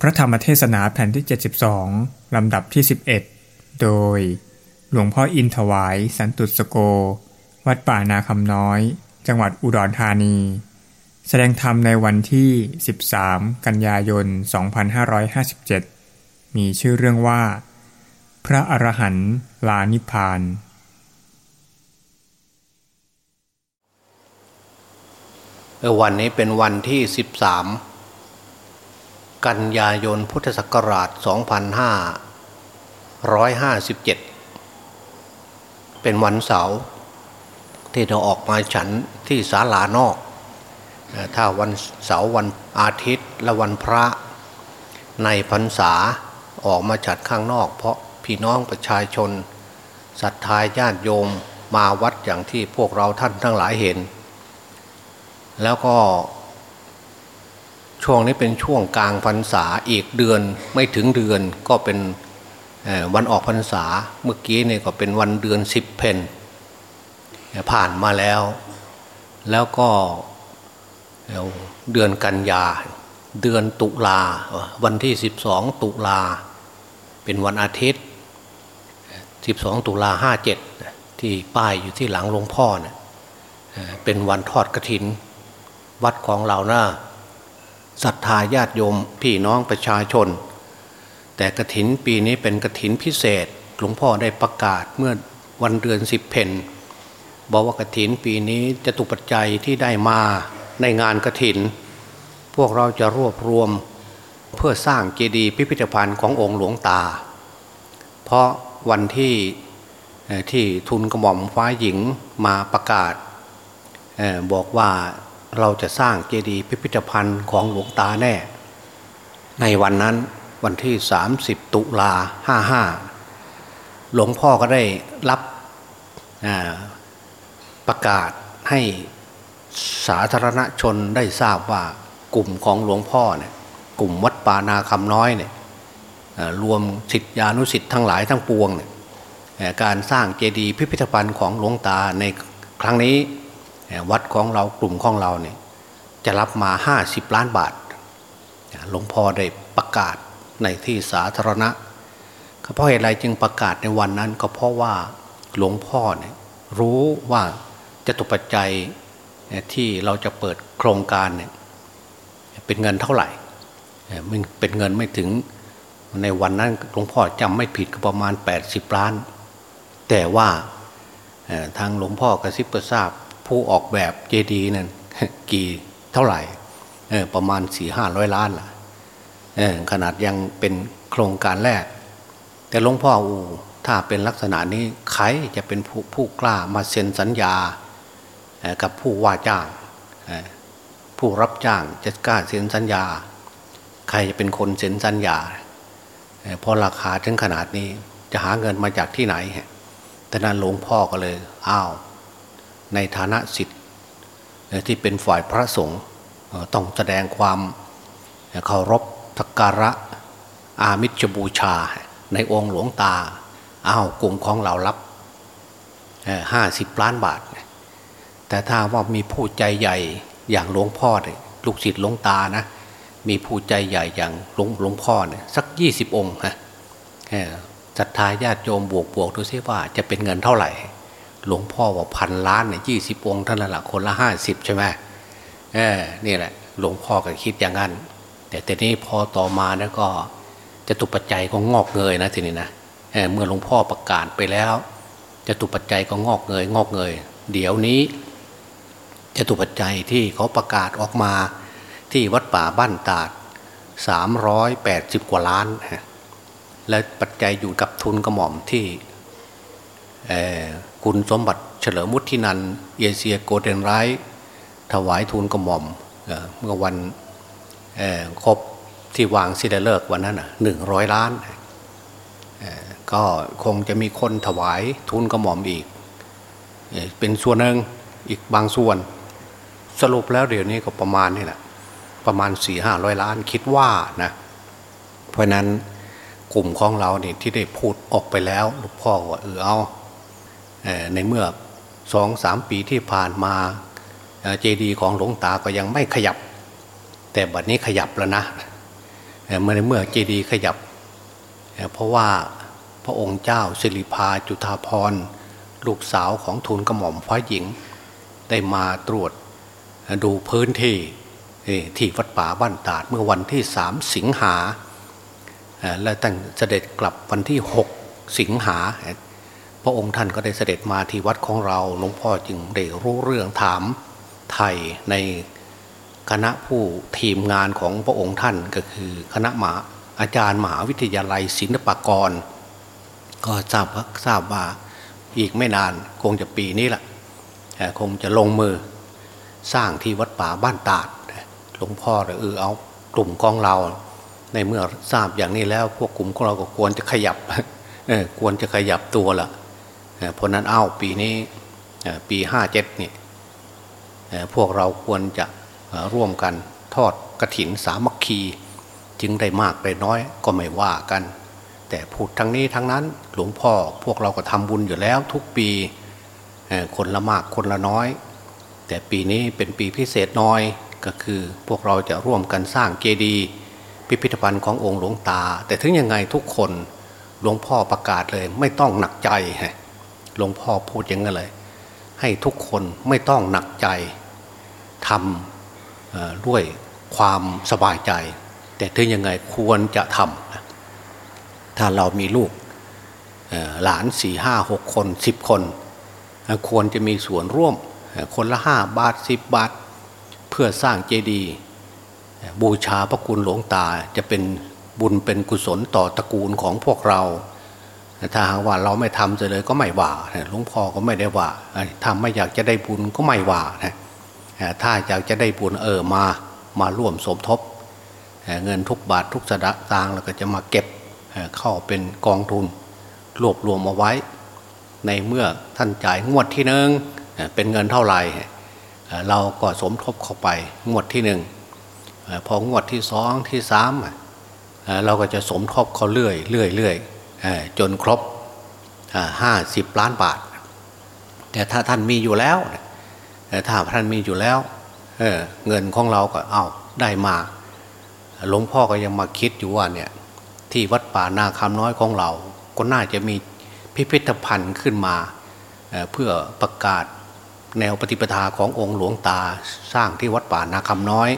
พระธรรมเทศนาแผ่นที่ 72 ลำดับที่ 11 โดย หลวงพ่ออินถวายสันตุสโก วัดป่านาคำน้อย จังหวัดอุดรธานี แสดงธรรมในวันที่ 13 กันยายน 2557 มีชื่อเรื่องว่า พระอรหันต์ลานิพพาน วันนี้เป็นวันที่ 13 กันยายนพุทธศักราช 2557 เป็นวันเสาร์ที่เราออกมาฉันที่ศาลานอก ถ้าวันเสาร์วันอาทิตย์และวันพระในพรรษาออกมาฉัดข้างนอก เพราะพี่น้องประชาชนศรัทธาญาติโยมมาวัดอย่างที่พวกเราท่านทั้งหลายเห็น แล้วก็ ช่วงนี้เป็นช่วงกลางพรรษาอีกเดือนไม่ถึงเดือนก็เป็นวันออกพรรษาเมื่อกี้เนี่ยก็เป็นวันเดือนสิบเพนผ่านมาแล้ว แล้วก็เดือนกันยา เดือนตุลาวันที่สิบสองตุลา เป็นวันอาทิตย์สิบสองตุลาห้าเจ็ดที่ป้ายอยู่ที่หลังหลวงพ่อเนี่ยเป็นวันทอดกระถิน วัดของเรานะ่า ศรัทธาญาติโยมพี่น้องประชาชน แต่กระถินปีนี้เป็นกระถินพิเศษหลวงพ่อได้ประกาศเมื่อวันเดือนสิบเพนบอกว่ากระถินปีนี้จะตุปัจจัยที่ได้มาในงานกระถิน พวกเราจะรวบรวมเพื่อสร้างเจดีย์พิพิธภัณฑ์ขององค์หลวงตา เพราะวันที่ที่ทุนกระหม่อมฟ้าหญิงมาประกาศบอกว่า เราจะสร้างเจดีย์พิพิธภัณฑ์ของหลวงตาแน่ ในวันนั้นวันที่ 30 ตุลาห้าห้าหลวงพ่อก็ได้รับประกาศให้สาธารณชนได้ทราบว่ากลุ่มของหลวงพ่อเนี่ยกลุ่มวัดปานาคำน้อยเนี่ยรวมสิทธิานุสิทธิ์ทั้งหลายทั้งปวงเนี่ยการสร้างเจดีย์พิพิธภัณฑ์ของหลวงตาในครั้งนี้ วัดของเรากลุ่มของเราเนี่ยจะรับมา 50 ล้านบาท หลวงพ่อได้ประกาศในที่สาธารณะเพราะเหตุไรจึงประกาศในวันนั้น ก็เพราะว่าหลวงพ่อเนี่ยรู้ว่าจะตุปัจจัยที่เราจะเปิดโครงการเนี่ยเป็นเงินเท่าไหร่มันเป็นเงินไม่ถึงในวันนั้นหลวงพ่อจำไม่ผิดก็ประมาณ 80 ล้าน แต่ว่าทางหลวงพ่อกระซิบกระซาบ ผู้ออกแบบเจดีย์นั่นกี่เท่าไหร่ประมาณสี่ห้าร้อยล้านล่ะขนาดยังเป็นโครงการแรก แต่หลวงพ่ออูถ้าเป็นลักษณะนี้ใครจะเป็นผู้ผู้กล้ามาเซ็นสัญญากับผู้ว่าจ้างผู้รับจ้างจะกล้าเซ็นสัญญา ใครจะเป็นคนเซ็นสัญญาเพราะราคาถึงขนาดนี้จะหาเงินมาจากที่ไหนแต่นั้นหลวงพ่อก็เลยอ้าว ในฐานะสิทธิ์ที่เป็นฝ่ายพระสงฆ์ต้องแสดงความเคารพทักการะอามิชบูชา ในองค์หลวงตาอ้าวกลุ่มของเรารับห้าสิบล้านบาท แต่ถ้าว่ามีผู้ใจใหญ่อย่างหลวงพ่อเนี่ยลูกศิษย์หลวงตานะมีผู้ใจใหญ่อย่างหลวงหลวงพ่อเนี่ยสักยี่สิบองค์ฮะศรัทธาญาติโยมบวกบวกดูซิว่าจะเป็นเงินเท่าไหร่ หลวงพ่อว่าพันล้านเนี่ยยี่สิบองค์ท่านละคนละห้าสิบใช่ไหมเออนี่แหละ หลวงพ่อก็คิดอย่างนั้น แต่แต่นี้พอต่อมาแล้วก็จะตุปัจจัยก็งอกเงยนะทีนี้นะเเมื่อหลวงพ่อประกาศไปแล้วจะตุปัจจัยก็งอกเงย งอกเงย เดี๋ยวนี้จะตุปัจจัยที่เขาประกาศออกมาที่วัดป่าบ้านตาดสามร้อยแปดสิบกว่าล้าน และปัจจัยอยู่กับทุนกระหม่อมที่ คุณสมบัติเฉลิมมุทินันเอเชียโกลเด้นไรท์ถวายทูลกระหม่อมเมื่อวันครบที่วางสิดเลิกวันนั้นหนึ่งร้อยล้าน ก็คงจะมีคนถวายทูลกระหม่อมอีก เป็นส่วนหนึ่งอีกบางส่วน สรุปแล้วเดี๋ยวนี้ก็ประมาณนี่แหละประมาณสี่ห้าร้อยล้านคิดว่านะเพราะนั้นกลุ่มของเราเนี่ยที่ได้พูดออกไปแล้วลูกพ่อว่าเออเอา ในเมื่อสองสามปีที่ผ่านมาเจดีย์ของหลวงตาก็ยังไม่ขยับ แต่บัดนี้ขยับแล้วนะเมื่อในเมื่อเจดีย์ขยับ เพราะว่าพระองค์เจ้าสิริพาจุธาพรลูกสาวของทูลกระหม่อมฟ้าหญิง ได้มาตรวจดูพื้นที่ที่วัดป่าบ้านตาดเมื่อวันที่สามสิงหาและตั้งเสด็จกลับวันที่หกสิงหา ระองค์ท่านก็ได้เสด็จมาที่วัดของเราหลวงพ่อจึงได้รู้เรื่องถามไทยในคณะผู้ทีมงานของพระองค์ท่านก็คือคณะหมาอาจารย์มหาวิทยาลัยศิลปากร ก็ทราบทราบว่าอีกไม่นานคงจะปีนี้แหละคงจะลงมือสร้างที่วัดป่าบ้านตาดหลวงพ่อเออเอากลุ่มของเรา ในเมื่อทราบอย่างนี้แล้วพวกกลุ่มของเราก็ควรจะขยับควรจะขยับตัวละ เพราะนั้นเอ้าปีนี้ปีห้าเจ็ดนี่พวกเราควรจะร่วมกันทอดกระถินสามัคคี จึงได้มากได้น้อยก็ไม่ว่ากัน แต่พูดทั้งนี้ทั้งนั้นหลวงพ่อพวกเราก็ทำบุญอยู่แล้วทุกปีคนละมากคนละน้อย แต่ปีนี้เป็นปีพิเศษน้อยก็คือพวกเราจะร่วมกันสร้างเจดีย์พิพิธภัณฑ์ขององค์หลวงตา แต่ถึงยังไงทุกคนหลวงพ่อประกาศเลยไม่ต้องหนักใจ หลวงพ่อพูดอย่างนั้นเลย ให้ทุกคนไม่ต้องหนักใจทำด้วยความสบายใจ แต่ถึงยังไงควรจะทำถ้าเรามีลูกหลานสี่ห้าหกคนสิบคน ควรจะมีส่วนร่วมคนละห้าบาทสิบบาท เพื่อสร้างเจดีย์บูชาพระคุณหลวงตาจะเป็นบุญเป็นกุศลต่อตระกูลของพวกเรา ถ้าหากว่าเราไม่ทำเลยก็ไม่ว่าหลวงพ่อก็ไม่ได้ว่าทำไม่อยากจะได้บุญก็ไม่ว่านะถ้าอยากจะได้บุญเออมามาร่วมสมทบ เงินทุกบาททุกสตางค์แล้วก็จะมาเก็บเข้าเป็นกองทุน รวบรวมเอาไว้ ในเมื่อท่านจ่ายงวดที่หนึ่งเป็นเงินเท่าไหร่เราก็สมทบเข้าไปงวดที่หนึ่งพองวดที่สองที่สามเราก็จะสมทบเขาเรื่อยเรื่อยเรื่อย จนครบห้าสิบล้านบาท แต่ถ้าท่านมีอยู่แล้วถ้าท่านมีอยู่แล้วเเงินของเราก็เอาได้มาหลวงพ่อก็ยังมาคิดอยู่ว่าเนี่ยที่วัดป่านาคำน้อยของเรา ก็น่าจะมีพิพิธภัณฑ์ขึ้นมาเเพื่อประกาศแนวปฏิปทาขององค์หลวงตาสร้างที่วัดป่านาคำน้อย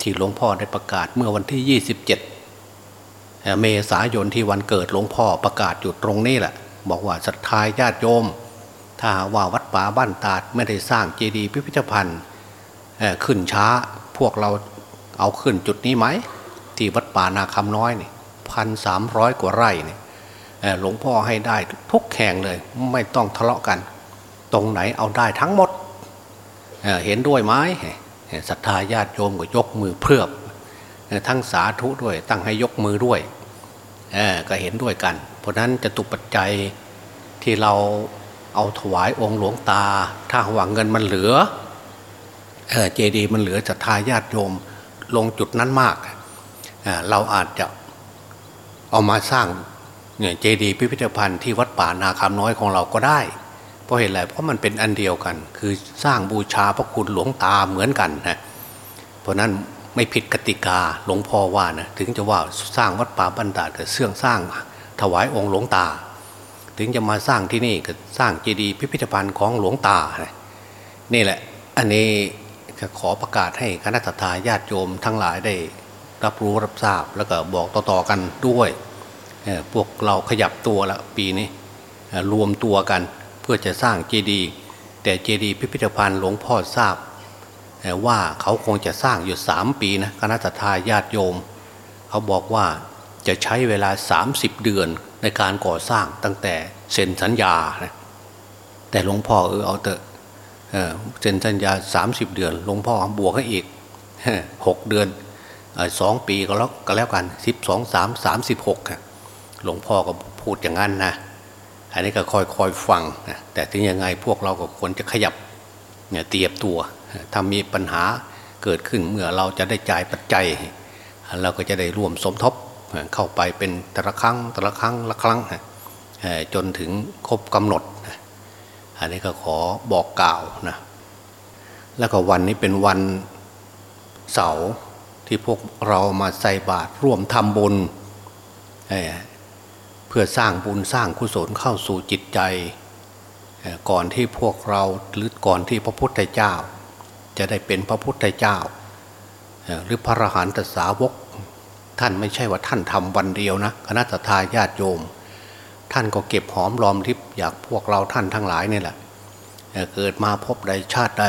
ที่หลวงพ่อได้ประกาศเมื่อวันที่ 27 เมษายนที่วันเกิดหลวงพ่อประกาศอยู่ตรงนี้แหละ บอกว่าศรัทธาญาติโยม ถ้าว่าวัดป่าบ้านตาดไม่ได้สร้างเจดีย์พิพิธภัณฑ์ขึ้นช้าพวกเราเอาขึ้นจุดนี้ไหม ที่วัดป่านาคำน้อยนี่พันสามร้อยกว่าไร่นี่หลวงพ่อให้ได้ทุกแข่งเลย ไม่ต้องทะเลาะกัน ตรงไหนเอาได้ทั้งหมดเเห็นด้วยไหมศรัทธาญาติโยมก็ยกมือเพื่อ ทั้งสาธุด้วย ตั้งให้ยกมือด้วยก็เห็นด้วยกัน เพราะนั้นจะตุปัจจัยที่เราเอาถวายองค์หลวงตา ถ้าหวังเงินมันเหลือเจดีมันเหลือจะทายาติโยมลงจุดนั้นมากเเราอาจจะเอามาสร้างเนี่ยเจดีพิพิธภัณฑ์ที่วัดป่านาคำน้อยของเราก็ได้ เพราะเหตุไรเพราะมันเป็นอันเดียวกัน คือสร้างบูชาพระคุณหลวงตาเหมือนกันนะเพราะนั้น ไม่ผิดกติกาหลวงพ่อว่านะถึงจะว่าสร้างวัดป่าบันดาแต่เสื่องสร้างถวายองค์หลวงตา ถึงจะมาสร้างที่นี่ก็สร้างเจดีย์พิพิธภัณฑ์ของหลวงตา นี่แหละ อันนี้ขอประกาศให้คณะทาญาติโยมทั้งหลายได้รับรู้รับทราบแล้วก็บอกต่อๆกันด้วย พวกเราขยับตัวละปีนี้รวมตัวกันเพื่อจะสร้างเจดีย์แต่เจดีย์พิพิธภัณฑ์หลวงพ่อทราบ ว่าเขาคงจะสร้างอยู่สามปีนะคณะทาญาติโยม เขาบอกว่าจะใช้เวลา 30 เดือนในการก่อสร้างตั้งแต่เซ็นสัญญานะแต่หลวงพ่อเออเอาเถอะเซ็นสัญญา 30 เดือนหลวงพ่อบวกให้อีกหกเดือนสองปีก็แล้วก็แล้วกันสิบสองสามสามสิบหกหลวงพ่อก็พูดอย่างนั้นนะอันนี้ก็คอยคอยฟังนะแต่ถึงยังไงพวกเราก็ควรจะขยับเนี่ยเตรียมตัว ถ้ามีปัญหาเกิดขึ้นเมื่อเราจะได้จ่ายปัจจัย เราก็จะได้ร่วมสมทบเข้าไปเป็นแต่ละครั้งแต่ละครั้งละครั้งจนถึงครบกำหนด อันนี้ก็ขอบอกกล่าวนะแล้วก็วันนี้เป็นวันเสาร์ทที่พวกเรามาใส่บาตรร่วมทำบุญเพื่อสร้างบุญสร้างกุศลเข้าสู่จิตใจ ก่อนที่พวกเราหรือก่อนที่พระพุทธเจ้า จะได้เป็นพระพุทธเจ้า หรือพระอรหันตสาวก ท่านไม่ใช่ว่าท่านทำวันเดียวนะคณะทาญาติโยม ท่านก็เก็บหอมรอมริบอยากพวกเราท่านทั้งหลายนี่แหละเกิดมาพบใดชาติใด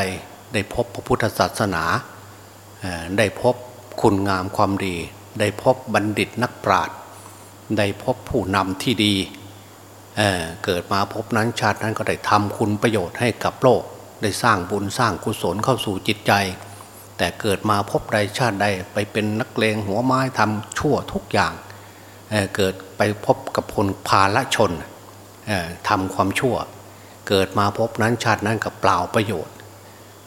ได้พบพระพุทธศาสนา ได้พบคุณงามความดี ได้พบบัณฑิตนักปราชญ์ได้พบผู้นำที่ดีเเกิดมาพบนั้นชาตินั้นก็ได้ทำคุณประโยชน์ให้กับโลก ได้สร้างบุญสร้างกุศลเข้าสู่จิตใจ แต่เกิดมาพบใดชาติใดไปเป็นนักเลงหัวไม้ทำชั่วทุกอย่างเเกิดไปพบกับคนพาละชนทำความชั่ว เกิดมาพบนั้นชาตินั้นกับเปล่าประโยชน์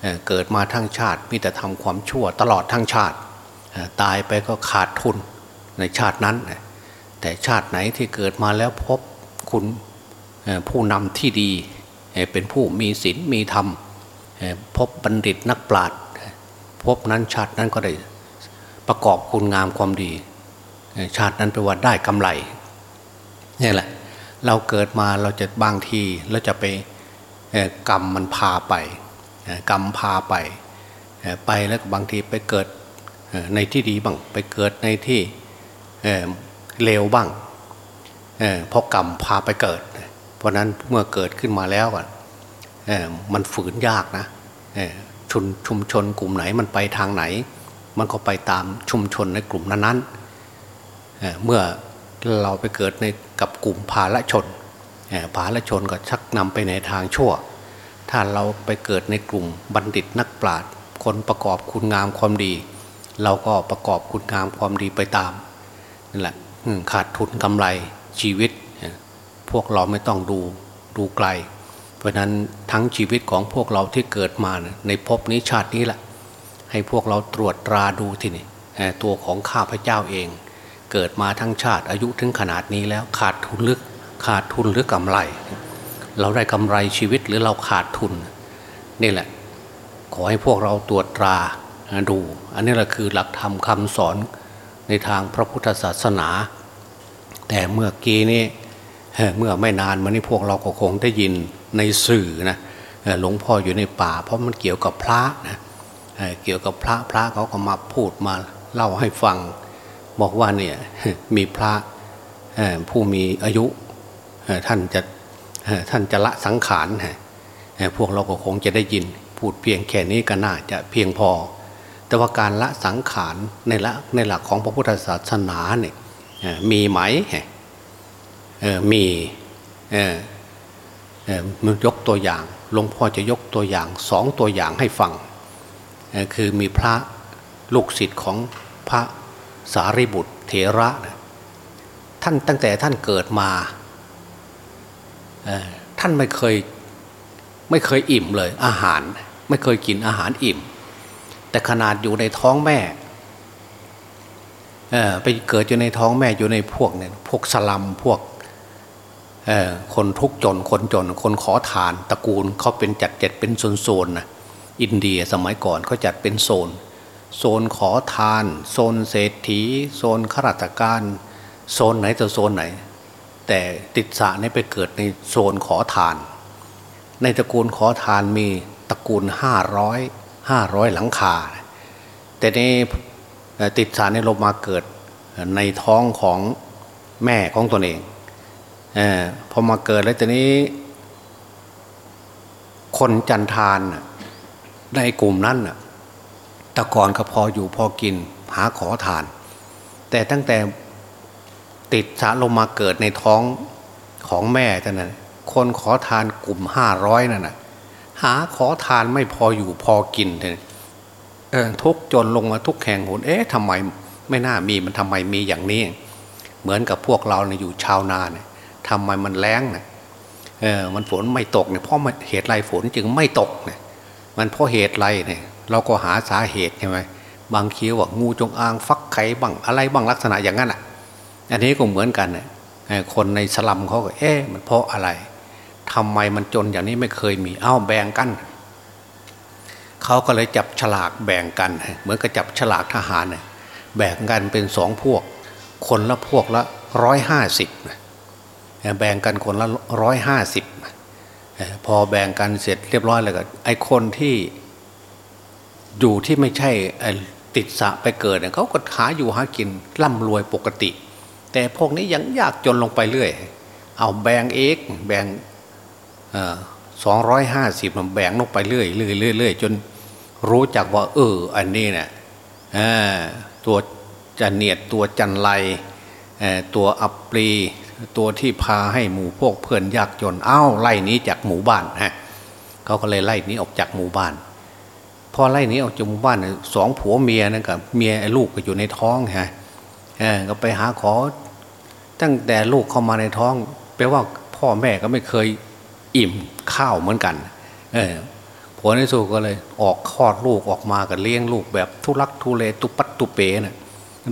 เเกิดมาทั้งชาติมีแต่ทำความชั่วตลอดทั้งชาติตายไปก็ขาดทุนในชาตินั้น แต่ชาติไหนที่เกิดมาแล้วพบคุณผู้นำที่ดี เป็นผู้มีศีลมีธรรม พบบัณฑิตนักปราชญ์พบนั้นชาตินั้นก็ได้ประกอบคุณงามความดี ชาตินั้นไปว่าได้กำไรนี่แหละ เราเกิดมาเราจะบางทีเราจะไปกรรมมันพาไปกรรมพาไป ไปแล้วบางทีไปเกิดในที่ดีบ้างไปเกิดในที่เลวบ้างเพราะกรรมพาไปเกิด เพราะนั้นเมื่อเกิดขึ้นมาแล้วอะ มันฝืนยากนะชุมชุมชนกลุ่มไหนมันไปทางไหน มันก็ไปตามชุมชนในกลุ่มนั้นๆเมื่อเราไปเกิดในกับกลุ่มภาละชนภาละชนก็ชักนำไปในทางชั่ว ถ้าเราไปเกิดในกลุ่มบัณฑิตนักปราชญ์คนประกอบคุณงามความดี เราก็ประกอบคุณงามความดีไปตามนั่นแหละขาดทุนกำไรชีวิต พวกเราไม่ต้องดูดูไกล ราะนั้นทั้งชีวิตของพวกเราที่เกิดมาในภพนี้ชาตินี้แหละให้พวกเราตรวจตราดูที่นี่ตัวของข้าพเจ้าเอง เกิดมาทั้งชาติอายุถึงขนาดนี้แล้วขาดทุนลึกขาดทุนหรือกำไร เราได้กำไรชีวิตหรือเราขาดทุนนี่แหละ ขอให้พวกเราตรวจตราดู อันนี้แหละคือหลักธรรมคำสอนในทางพระพุทธศาสนา แต่เมื่อกี้นี้เมื่อไม่นานมานี้พวกเราก็คงได้ยิน ในสื่อนะหลวงพ่ออยู่ในป่า เพราะมันเกี่ยวกับพระนะเกี่ยวกับพระพระเขาก็มาพูดมาเล่าให้ฟัง บอกว่าเนี่ยมีพระผู้มีอายุท่านจะท่านจะละสังขารพวกเราก็คงจะได้ยินพูดเพียงแค่นี้ก็น่าจะเพียงพอ แต่ว่าการละสังขารในละในหลักของพระพุทธศาสนาเนี่ยมีไหมมี มันยกตัวอย่างหลวงพ่อจะยกตัวอย่างสองตัวอย่างให้ฟัง คือมีพระลูกศิษย์ของพระสารีบุตรเถระท่านตั้งแต่ท่านเกิดมาท่านไม่เคยไม่เคยอิ่มเลย อาหารไม่เคยกินอาหารอิ่ม แต่ขนาดอยู่ในท้องแม่ไปเกิดอยู่ในท้องแม่อยู่ในพวกเนี่ยพวกสลัมพวก คนทุกจนคนจน คนขอทานตระกูลเขาเป็นจัดเจ็ดเป็นโซนๆนะอินเดียสมัยก่อนเขาจัดเป็นโซน โซนขอทาน โซนเศรษฐี โซนข้าราชการ โซนไหนจะโซนไหน แต่ติดสะนี่ไปเกิดในโซนขอทาน ในตระกูลขอทานมีตระกูลห้าร้อยห้าร้อยหลังคา แต่นี้ติดสารในลมมาเกิดในท้องของแม่ของตนเอง อพอมาเกิดแล้วตอนนี้ คนจันทานในกลุ่มนั้นตะกอนก็พออยู่พอกิน หาขอทาน แต่ตั้งแต่ติดสารลงมาเกิดในท้องของแม่ท่านนั้นคนขอทานกลุ่มห้าร้อยนั่นนะหาขอทานไม่พออยู่พอกินเลยทุกจนลงมาทุกแข่งหนเอ๊ะทำไมไม่น่ามีมันทำไมมีอย่างนี้ เหมือนกับพวกเราเนี่ยอยู่ชาวนาเนี่ย ทำไมมันแรงเนี่ยเออมันฝนไม่ตกเนี่ยเพราะเหตุไรฝนจึงไม่ตกเนี่ยมันเพราะเหตุไรเนี่ยเราก็หาสาเหตุใช่ไหมบางคีว่างูจงอางฟักไข่บังอะไรบังลักษณะอย่างนั้นอะ อันนี้ก็เหมือนกันเนี่ยคนในสลัมเขาก็เอ๊ะมันเพราะอะไรทำไมมันจนอย่างนี้ไม่เคยมีเอ้าแบ่งกันเขาก็เลยจับฉลากแบ่งกัน เหมือนกับจับฉลากทหารเนี่ยแบ่งกันเป็นสองพวก คนละพวกละร้อยห้าสิบ แบ่งกันคนละร้อยห้าสิบพอแบ่งกันเสร็จเรียบร้อยแล้วก็ไอคนที่อยู่ที่ไม่ใช่ติดสะไปเกิดเขาก็หาอยู่หากินร่ำรวยปกติ แต่พวกนี้ยังยากจนลงไปเรื่อย เอาแบ่งเอกแบ่งสองร้อยห้าสิบแบ่งลงไปเรื่อยเรื่อยเรื่อยจนรู้จักว่า เออ อันนี้เนะี่ยตัวจันเนียดตัวจันไรตัวอัปปรี ตัวที่พาให้หมู่พวกเพื่อนยากจนเอ้าไล่นี้จากหมู่บ้านฮะเขาก็เลยไล่นี้ออกจากหมู่บ้าน พอไล่นี้ออกจากหมู่บ้านสองผัวเมียนั่นกับเมียลูกก็อยู่ในท้องฮะก็ไปหาขอ ตั้งแต่ลูกเข้ามาในท้อง แปลว่าพ่อแม่ก็ไม่เคยอิ่มข้าวเหมือนกัน เออผัวในสุก็เลยออกคลอดลูกออกมากับเลี้ยงลูกแบบทุลักทุเลตุปัตตุเปนะ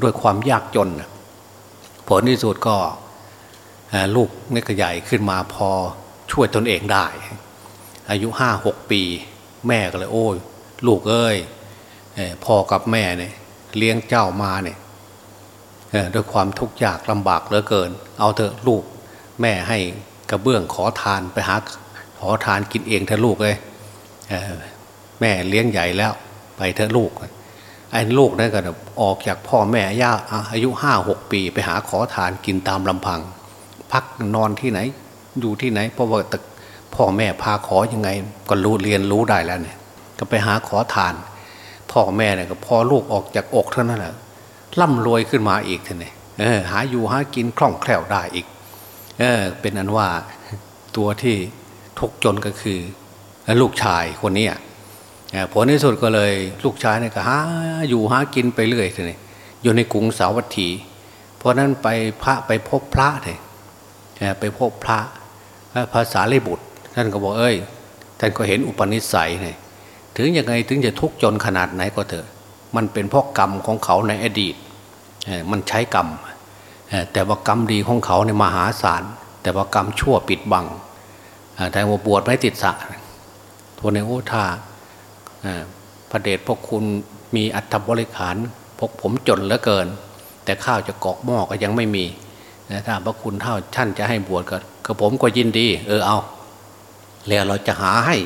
ด้วยความยากจนผลที่สุดก็ ลูกนี่ก็ใหญ่ขึ้นมาพอช่วยตนเองได้ อายุห้าหกปี แม่ก็เลยโอ้ยลูกเอ้ยพ่อกับแม่เนี่ยเลี้ยงเจ้ามาเนี่ยด้วยความทุกข์ยากลำบากเหลือเกิน เอาเถอะลูกแม่ให้กระเบื้องขอทานไปหาขอทานกินเองเถอะลูกเลยแม่เลี้ยงใหญ่แล้วไปเถอะลูกไอ้ลูกนั่นก็ออกจากพ่อแม่ย่าอายุห้าหกปี ไปหาขอทานกินตามลำพัง พักนอนที่ไหน อยู่ที่ไหนเพราะว่าตึกพ่อแม่พาขอยังไง ก็รู้เรียนรู้ได้แล้วเนี่ย ก็ไปหาขอทาน พ่อแม่เนี่ยก็พอลูกออกจากอกเท่านั้นแหละร่ำรวยขึ้นมาอีกทีนี่เออหาอยู่หากินคล่องแคล่วได้อีก เออ เป็นอันว่าตัวที่ทุกจนก็คือลูกชายคนนี้ผลที่สุดก็เลยลูกชายเนี่ยก็หาอยู่หากินไปเรื่อยเลยอยู่ในกรุงสาวัตถี เพราะนั้นไปพระไปพบพระเลย ไปพบพระภาษาเลบุตร ท่านก็บอกเอ้ย ท่านก็เห็นอุปนิสัยเนี่ยถึงยังไงถึงจะทุกข์จนขนาดไหนก็เถอะ มันเป็นเพราะกรรมของเขาในอดีต มันใช้กรรม แต่ว่ากรรมดีของเขาในมหาศาล แต่ว่ากรรมชั่วปิดบังแต่ว่าบวชไม่ติดสะทัวในโอทาพระเดชพวกคุณมีอัฐบริขารพวกผมจนเหลือเกิน แต่ข้าวจะกอกหม้อก็ยังไม่มี ถ้าพระคุณเท่าท่านจะให้บวชก็กผมก็ยินดี เออเอาแล้วเราจะหาให้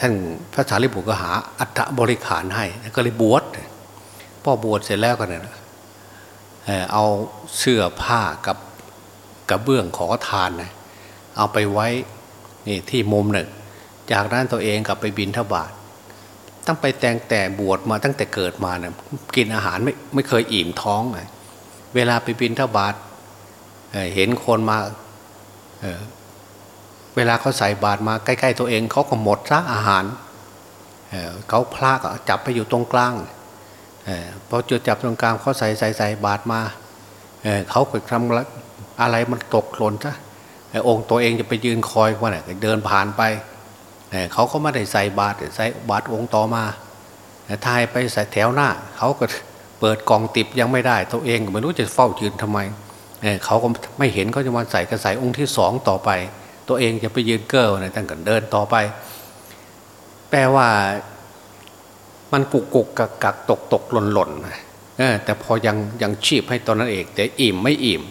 ท่านพระสารีบุตรก็หาอัฐบริขารให้ก็เลยบวชพ่อบวชเสร็จแล้วก็เนี่ยเอาเสื้อผ้ากับกระเบื้องขอทานนะเอาไปไว้นี่ที่มุมหนึ่ง จากนั้นตัวเองกลับไปบินทบาทตั้งไปแต่งแต่บวชมาตั้งแต่เกิดมาเนี่ยกินอาหารไม่ไม่เคยอิ่มท้องเลย เวลาไปบินทบาทเห็นคนมาเเวลาเขาใส่บาตรมาใกล้ๆตัวเองเขาก็หมดซะอาหารเขาพลากจับไปอยู่ตรงกลางพอจุดจับตรงกลางเขาใส่ใส่ใส่บาตรมาเขาเกิดทำอะไรมันตกหล่นซะองค์ตัวเองจะไปยืนคอยว่าเนี่ยเดินผ่านไปเขาก็ไม่ได้ใส่บาตรใส่บาตรองค์ต่อมาทายไปใส่แถวหน้า เขาก็ เปิดกองติบยังไม่ได้ ตัวเองไม่รู้จะเฝ้ายืนทำไมเขาก็ไม่เห็นเขาจะมาใส่กระใสองค์ที่สองต่อไป ตัวเองจะไปยืนเกิลนะท่านก็เดินต่อไป แปลว่า มันกุกกุกกักกักตกตกหล่นหล่นแต่พอยังยังชีพให้ตอนนั้นเองแต่อิ่มไม่อิ่ม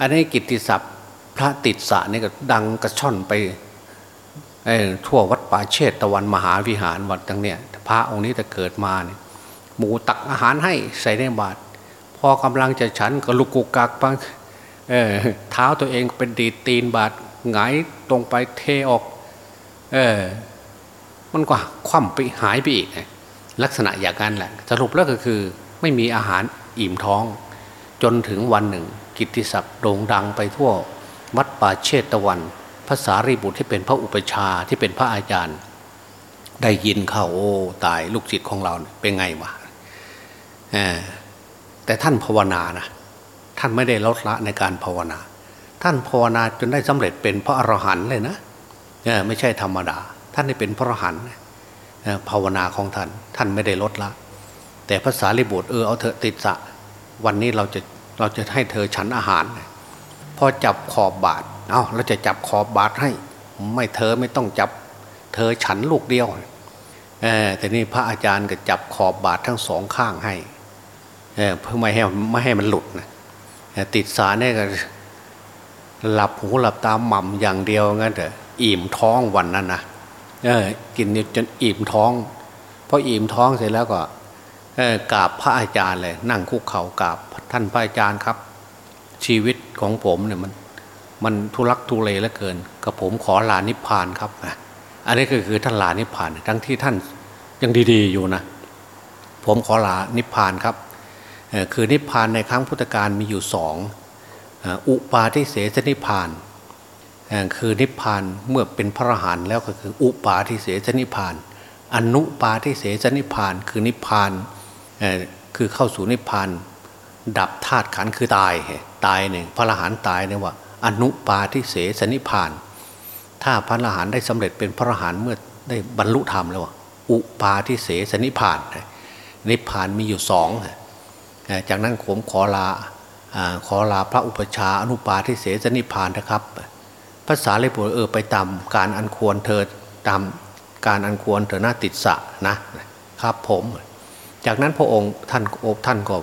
อันนี้กิตติศัพท์พระติดสะนี่ก็ดังกระช่อนไปทั่ววัดป่าเชตตะวันมหาวิหารวัดตั้งเนี่ยพระองค์นี้จะเกิดมาเนี่ย หมูตักอาหารให้ใส่ในบาตรพอกำลังจะฉันก็ลุกกุกกักปังเเท้าตัวเองเป็นดีตีนบาดหงายตรงไปเทออก เออ มันก็คว่ำไปหายไปอีกลักษณะอย่างนั้นแหละสรุปแล้วก็คือไม่มีอาหารอิ่มท้อง จนถึงวันหนึ่ง กิตติศัพท์โด่งดังไปทั่ว วัดป่าเชตะวันภาษารีบุตรที่เป็นพระอุปชาที่เป็นพระอาจารย์ ได้ยินเข้าโอ้ตายลูกศิษย์ของเราเป็นไงวะ แต่ท่านภาวนานะท่านไม่ได้ลดละในการภาวนา ท่านภาวนาจนได้สำเร็จเป็นพระอรหันต์เลยนะไม่ใช่ธรรมดา ท่านได้เป็นพระอรหันต์ภาวนาของท่าน ท่านไม่ได้ลดละ แต่ภาษาลิบุตรเออเอาเถอะติดสะ วันนี้เราจะเราจะให้เธอฉันอาหาร พอจับขอบบาทเอาเราจะจับขอบบาทให้ ไม่เธอไม่ต้องจับ เธอฉันลูกเดียวแต่นี่พระอาจารย์ก็จับขอบบาททั้งสองข้างให้ เพื่อไม่ให้ไม่ให้มันหลุดนะติดสารเนี่ยก็หลับหูหลับตาหม่ำอย่างเดียวงั้นเถอะอิ่มท้องวันนั้นนะเออกินจนอิ่มท้องพออิ่มท้องเสร็จแล้วก็กราบพระอาจารย์เลย นั่งคุกเข่ากราบท่านพระอาจารย์ครับ ชีวิตของผมเนี่ยมันมันทุรักทุเลเหลือเกินกับผมขอลานิพพานครับอันนี้ก็คือท่านลานิพพานทั้งที่ท่านยังดี ๆอยู่นะผมขอลานิพพานครับ คือนิพพานในครั้งพุทธกาลมีอยู่สองอุปาทิเสสนิพพาน คือนิพพานเมื่อเป็นพระอรหันต์แล้วก็คืออุปาทิเสสนิพพาน อนุปาทิเสสนิพพาน คือนิพพานคือเข้าสู่นิพพาน ดับธาตุขันคือตายตายหนึ่งพระอรหันต์ตายเนี่ยว่า อนุปาทิเสสนิพพาน ถ้าพระอรหันต์ได้สำเร็จเป็นพระอรหันต์เมื่อได้บรรลุธรรมแล้วอุปาทิเสสนิพพาน นิพพานมีอยู่สอง จากนั้นผมขอลาขอลาพระอุปชาอนุปาทิเสสนิพานนะครับภาษาเลยบอกเออไปตามการอันควรเธอตามการอันควรเธอหน้าติดสะนะครับผม จากนั้นพระองค์ท่านโอบท่านก็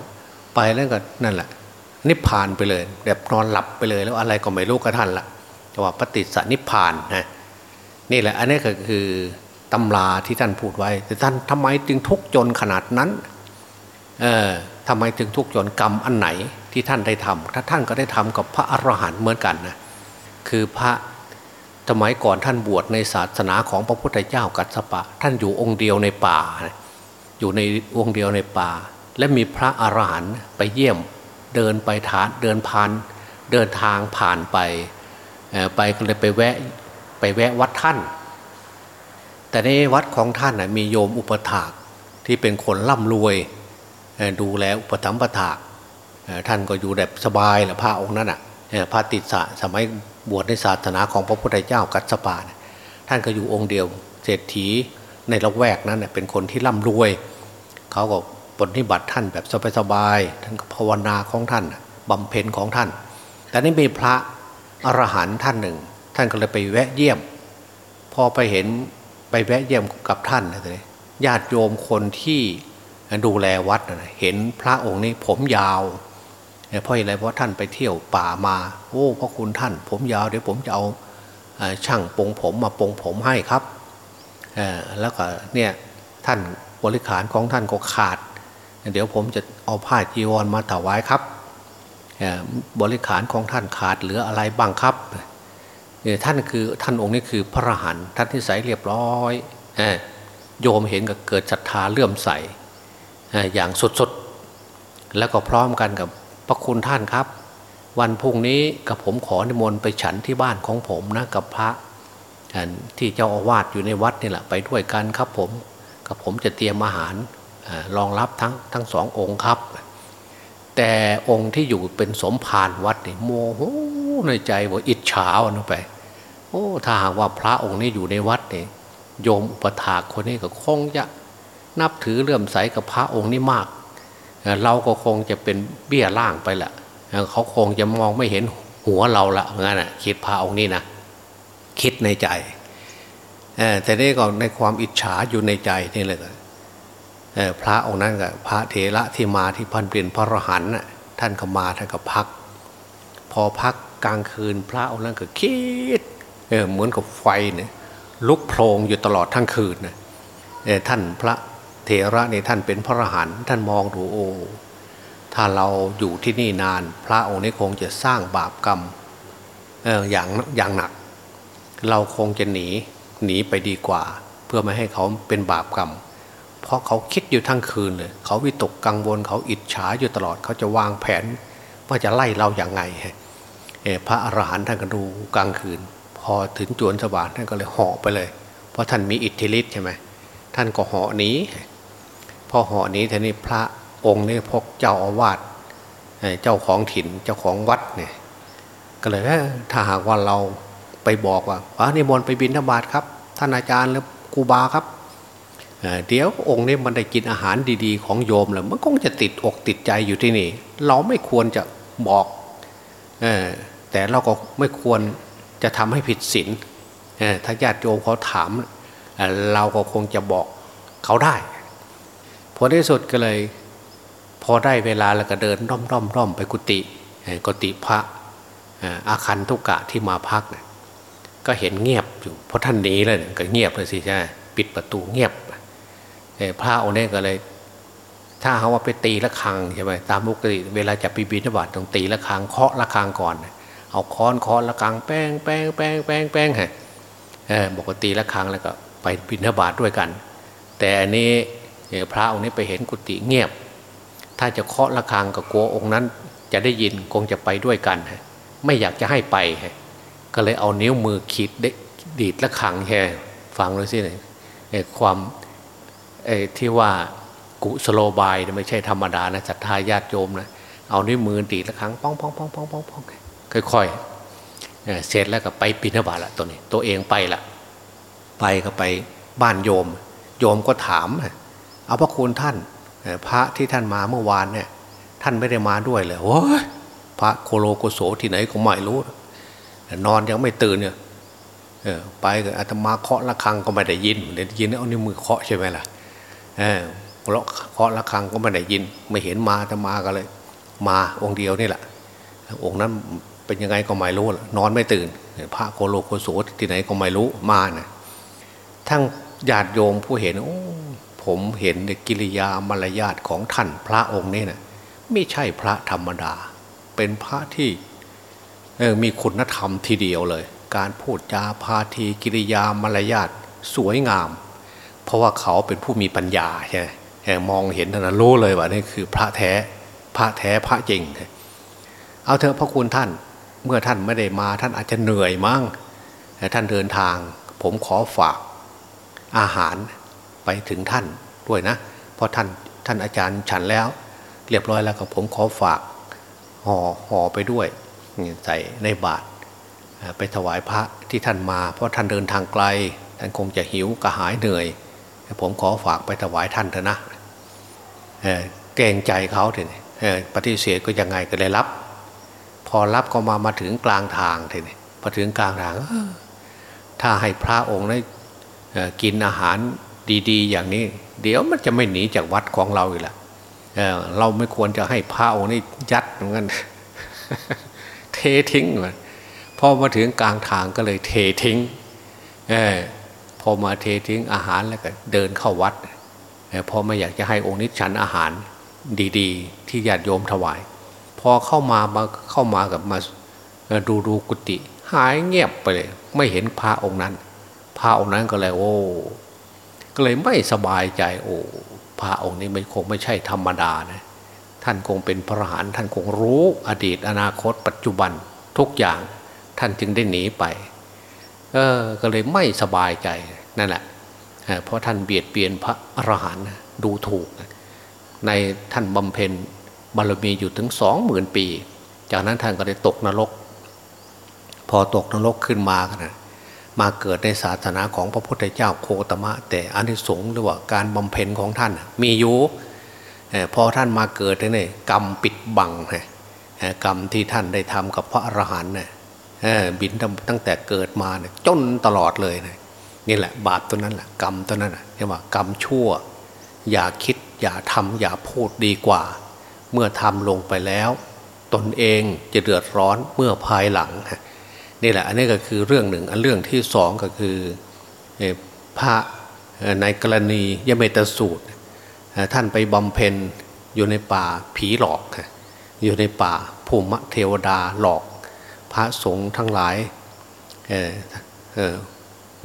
ไปแล้วก็นั่นแหละ นิพพานไปเลย แบบนอนหลับไปเลยแล้วอะไรก็ไม่รู้กับท่านละแต่ว่าปฏิสนิพพานนะนี่แหละอันนี้ก็คือตำราที่ท่านพูดไว้ แต่ท่านทำไมจึงทุกข์จนขนาดนั้น เออ ทำไมจึงทุกข์จนกรรมอันไหนที่ท่านได้ทำถ้าท่านก็ได้ทำกับพระอรหันต์เหมือนกันนะคือพระสมัยก่อนท่านบวชในศาสนาของพระพุทธเจ้ากัสปะ ท่านอยู่องค์เดียวในป่า อยู่ในองค์เดียวในป่า และมีพระอรหันต์ไปเยี่ยมเดินไปฐานเดินผ่านเดินทางผ่านไปไปก็เลยไปแวะไปแวะวัดท่าน แต่ในวัดของท่านมีโยมอุปถากที่เป็นคนร่ำรวย ดูแลอุปถัมภะถาท่านก็อยู่แบบสบายแหละพระองค์นั้นอะพระติสสะสมัยบวชในศาสนาของพระพุทธเจ้ากัสปะท่านก็อยู่องค์เดียวเศรษฐีในละแวกนั้นเป็นคนที่ร่ำรวย เขาก็ปฏิบัติท่านแบบสบายๆท่านก็ภาวนาของท่านบำเพ็ญของท่าน แต่นี่มีพระอรหันต์ท่านหนึ่ง ท่านก็เลยไปแวะเยี่ยม พอไปเห็นไปแวะเยี่ยมกับท่านเลยญาติโยมคนที่ ดูแลวัดเห็นพระองค์นี้ผมยาวเพราะอะไรเพราะท่านไปเที่ยวป่ามา โอ้พระคุณท่าน ผมยาวเดี๋ยวผมจะเอาช่างปงผมมาปงผมให้ครับแล้วก็เนี่ยท่านบริขารของท่านก็ขาด เดี๋ยวผมจะเอาผ้าจีวรมาถวายครับบริขารของท่านขาดเหลืออะไรบ้างครับท่านคือท่านองค์นี้คือพระรหันท่านที่ใสเรียบร้อยโยมเห็นก็เกิดศรัทธาเลื่อมใส อย่างสุดๆ แล้วก็พร้อมกันกับพระคุณท่านครับ วันพุ่งนี้กับผมขอนิมนต์ไปฉันที่บ้านของผมนะกับพระที่เจ้าอาวาสอยู่ในวัดนี่แหละไปด้วยกันครับผมกับผมจะเตรียมอาหารรองรับทั้งทั้งสององค์ครับ แต่องค์ที่อยู่เป็นสมภารวัดนี่โมโหในใจว่าอิจฉาวันไป โอ้ถ้าหากว่าพระองค์นี้อยู่ในวัดนี่โยมอุปถากคนนี้ก็คงจะ นับถือเลื่อมใสกับพระองค์นี้มาก เราก็คงจะเป็นเบี้ยล่างไปละเขาคงจะมองไม่เห็นหัวเราละงั้นอะคิดพระองค์นี้นะคิดในใจแต่นี่ก็ในความอิจฉาอยู่ในใจนี่เลยพระองค์นั้นกับพระเถระที่มาที่พันเปลี่ยนพระรหันต์ท่านก็มาท่านก็พัก พอพักกลางคืนพระองค์นั้นก็คิดเหมือนกับไฟเนี่ยลุกโพลงอยู่ตลอดทั้งคืนท่านพระ เถระนี่ท่านเป็นพระอรหันต์ท่านมองดูโอ้ถ้าเราอยู่ที่นี่นาน พระองค์นี้คงจะสร้างบาปกรรมอออย่างอย่างหนัก เราคงจะหนีหนีไปดีกว่า เพื่อไม่ให้เขาเป็นบาปกรรม เพราะเขาคิดอยู่ทั้งคืนเลยเขาวิตกกังวลเขาอิจฉาอยู่ตลอดเขาจะวางแผน ว่าจะไล่เราอย่างไงพระอรหันต์ท่านก็ดูกลางคืน พอถึงจวนสว่างท่านก็เลยเหาะไปเลย เพราะท่านมีอิทธิฤทธิ์ใช่ไหมท่านก็เหาะหนี พอหาะนี้ท่านี้พระองค์นี่พกเจ้าอาวาสเจ้าของถิ่นเจ้าของวัดเนี่ยก็เลยถ้าหากว่าเราไปบอกว่าพระนิมนต์ไปบินธบาตครับ ท่านอาจารย์หรือครูบาครับเดี๋ยวองค์นี้มันได้กินอาหารดีๆ ของโยมแล้วมันคงจะติดอกติดใจอยู่ที่นี่ เราไม่ควรจะบอกแต่เราก็ไม่ควรจะทำให้ผิดศีลถ้าญาติโยมเขาถาม เราก็คงจะบอกเขาได้ ผลที่สุดก็เลย พอได้เวลาแล้วก็เดินร่อมร่อมร่อมไปกุฏิกุฏิพระอาคันทุกกะที่มาพักก็เห็นเงียบอยู่เพราะท่านหนีเลยก็เงียบเลยสิใช่ปิดประตูเงียบพระองค์นี้ก็เลย ถ้าเขาว่าไปตีละครังใช่ไหมตามปกติเวลาจะไปบิณฑบาตต้องตีละครังเคาะละครังก่อน เอาค้อนเคาะละครังแป้งแป้งแป้งแป้งแป้งฮะปกติละครังแล้วก็ไปบิณฑบาตด้วยกัน แต่อันนี้ พระองค์นี้ไปเห็นกุฏิเงียบ ถ้าจะเคาะละคังกับกลัวองค์นั้น จะได้ยินคงจะไปด้วยกัน ไม่อยากจะให้ไป ก็เลยเอานิ้วมือขีดดีดละคังแค่ฟังเลยสิเนี่ยความที่ว่ากุสโลบายไม่ใช่ธรรมดานะศรัทธาญาติโยมนะเอานิ้วมือดีดละคังป้องป้องป้องป้องป้องป้องค่อยๆเสร็จแล้วก็ไปปิณบาตละตัวนี้ ตัวเองไปละไปก็ไปบ้านโยม โยมก็ถาม เอาพระคุณท่านพระที่ท่านมาเมื่อวานเนี่ย ท่านไม่ได้มาด้วยเลยโอ้ยพระโคโลโกโสที่ไหนก็ไม่รู้นอนยังไม่ตื่นเนี่ยไปก็อาตมาเคาะระฆังก็ไม่ได้ยินได้ยินเอานิ้วมือเคาะใช่ไหมล่ะเออเคาะระฆังก็ไม่ได้ยิน ไม่เห็นมาอาตมาก็เลย มาองค์เดียวนี่แหละองค์นั้นเป็นยังไงก็ไม่รู้นอนไม่ตื่น พระโคโลโคโสที่ไหนก็ไม่รู้มาเนะทั้งญาติโยมผู้เห็นโอ้ ผมเห็นกิริยามารยาทของท่านพระองค์นี่นะไม่ใช่พระธรรมดา เป็นพระที่มีคุณธรรมทีเดียวเลย การพูดจาพาทีกิริยามารยาทสวยงาม เพราะว่าเขาเป็นผู้มีปัญญาใช่ไหมมองเห็นท่านรู้เลยว่านี่คือพระแท้พระแท้พระจริง เอาเถอะพระคุณท่านเมื่อท่านไม่ได้มาท่านอาจจะเหนื่อยมั้งแต่ท่านเดินทาง ผมขอฝากอาหาร ไปถึงท่านด้วยนะ เพราะท่านท่านอาจารย์ฉันแล้ว เรียบร้อยแล้วก็ผมขอฝากห่อห่อไปด้วยใส่ในบาตรไปถวายพระที่ท่านมา เพราะท่านเดินทางไกล ท่านคงจะหิวกระหายเหนื่อย ผมขอฝากไปถวายท่านเถอะนะเกรงใจเขาเถอะปฏิเสธก็ยังไงก็เลยรับ พอรับก็มามาถึงกลางทางเถอะพอถึงกลางทางถ้าให้พระองค์ได้กินอาหาร ดีๆ อย่างนี้ เดี๋ยวมันจะไม่หนีจากวัดของเราอีกละเเราไม่ควรจะให้พระองค์นี่ยัดเหมือนกันเททิ้งมันพอมาถึงกลางทางก็เลยเททิ้งอพอมาเททิ้งอาหารแล้วก็เดินเข้าวัดพอไม่อยากจะให้องค์นี้ฉันอาหารดีๆ ที่ญาติโยมถวาย พอเข้ามามาเข้ามากับมาดูดูกุฏิหายเงียบไปเลย ไม่เห็นพระองค์นั้น พระองค์นั้นก็เลย โอ้ ก็เลยไม่สบายใจโอ้พระองค์นี้ไม่คงไม่ใช่ธรรมดานะท่านคงเป็นพระหานท่านคงรู้อดีตอนาคต ปัจจุบันทุกอย่างท่านจึงได้หนีไปเออก็เลยไม่สบายใจนั่นแหละเพราะท่านเบียดเบียนพระอรหันต์ดูถูก ในท่านบำเพ็ญบารมีอยู่ถึงสองหมื่นปี จากนั้นท่านก็ได้ตกนรก พอตกนรกขึ้นมากันนะ มาเกิดในศาสนาของพระพุทธเจ้าโคตมะ แต่อานิสงส์หรือว่าการบำเพ็ญของท่านมีอยู่พอท่านมาเกิดเนี่ยกรรมปิดบังกรรมที่ท่านได้ทำกับพระอรหันต์เนี่ยบินตั้งแต่เกิดมาเนี่ยจนตลอดเลยนะนี่แหละ บาปตัวนั้นแหละกรรมตัวนั้นเรียกว่ากรรมชั่ว อย่าคิดอย่าทำอย่าพูดดีกว่า เมื่อทำลงไปแล้ว ตนเองจะเดือดร้อนเมื่อภายหลัง นี่แหละอันนี้ก็คือเรื่องหนึ่ง อันเรื่องที่สองก็คือพระในกรณียเมตสูตร ท่านไปบำเพ็ญอยู่ในป่าผีหลอก อยู่ในป่าภูมิเทวดาหลอก พระสงฆ์ทั้งหลาย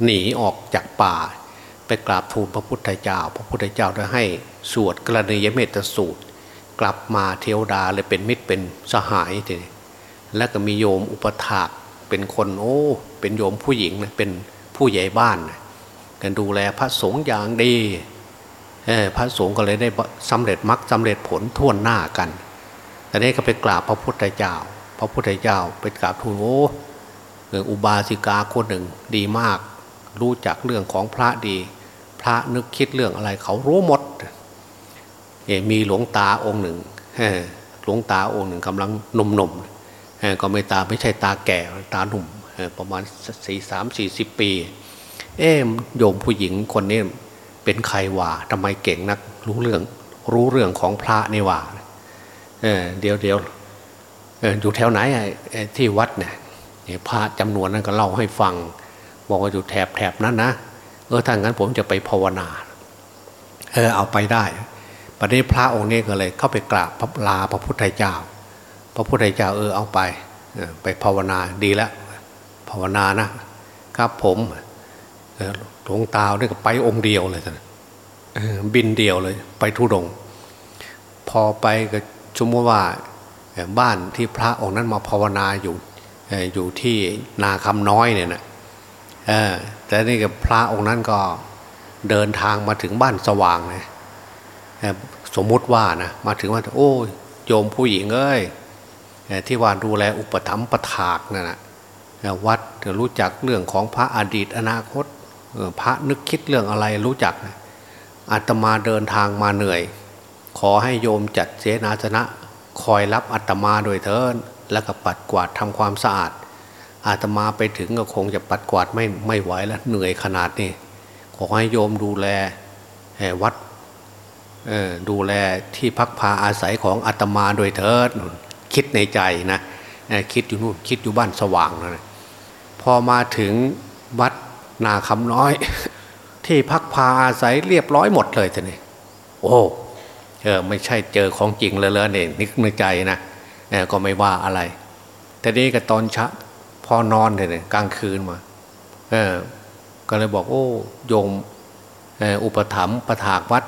หนีออกจากป่า ไปกราบทูลพระพุทธเจ้า พระพุทธเจ้าได้ให้สวดกรณียเมตสูตร กลับมาเทวดาเลยเป็นมิตรเป็นสหายทีแล้วก็มีโยมอุปถาก เป็นคนโอ้เป็นโยมผู้หญิงนะเป็นผู้ใหญ่บ้านนะกันดูแลพระสงฆ์อย่างดีพระสงฆ์ก็เลยได้สำเร็จมรรคสาเร็จผลท่วนหน้ากันแต่นี้ก็ไปกราบพระพุทธเจ้า พระพุทธเจ้าไปกราบทูลโอ้อุบาสิกาคนหนึ่งดีมาก รู้จักเรื่องของพระดี พระนึกคิดเรื่องอะไรเขารู้หมดมีหลวงตาองค์หนึ่งหลวงตาองค์หนึ่งกำลังหนุ่มๆ ก็ไม่ตาไม่ใช่ตาแก่ตาหนุ่มประมาณสี่สามสี่สิบปี เอ๊โยมผู้หญิงคนนี้เป็นใครว่าทำไมเก่งนักรู้เรื่องรู้เรื่องของพระนี่ว่าเออเดี๋ยวเดี๋ยวอยู่แถวไหนที่วัดเนี่ยพระจำนวนนั้นก็เล่าให้ฟัง บอกว่าอยู่แถบแถบนั้นนะเออถ้างั้นผมจะไปภาวนาเออเอาไปได้ประเดี๋ยวพระองค์นี้ก็เลยเข้าไปกราบพระลาพระพุทธเจ้า พระพุทธเจ้าเออเอาไปไปภาวนาดีแล้วภาวนานะครับผมหลวงตาเนี่ยก็ไปองค์เดียวเลยท่านบินเดียวเลย ไปทุดง พอไปก็ชมว่าบ้านที่พระองค์นั้นมาภาวนาอยู่อยู่ที่นาคำน้อยเนี่ยนะแต่นี่กับพระองค์นั้นก็เดินทางมาถึงบ้านสว่างเลยสมมุติว่านะมาถึงว่าโอ้โยมผู้หญิงเอ้ย ที่ว่าดูแลอุปถัมภ์ประถากนั่นนะวัดรู้จักเรื่องของพระอดีตอนาคตพระนึกคิดเรื่องอะไรรู้จักอาตมาเดินทางมาเหนื่อย ขอให้โยมจัดเสนาสนะ คอยรับอาตมาโดยเถินแล้วก็ปัดกวาดทำความสะอาด อาตมาไปถึงก็คงจะปัดกวาดไม่ไม่ไหวแล้วเหนื่อยขนาดนี้ขอให้โยมดูแลวัดดูแลที่พักพาอาศัยของอาตมาโดยเถิด คิดในใจนะคิดอยู่นู่นคิดอยู่บ้านสว่างนะพอมาถึงวัดนาคำน้อย ที่พักพาอาศัยเรียบร้อยหมดเลยท่านี่โอ้เออไม่ใช่เจอของจริงเลยเลยเนี่ยนึกในใจนะก็ไม่ว่าอะไร แต่นี้ก็ตอนชะพอนอนเนี่ยกลางคืนมาเออก็เลยบอกโอ้โยมอุปถัมภ์ประถากวัด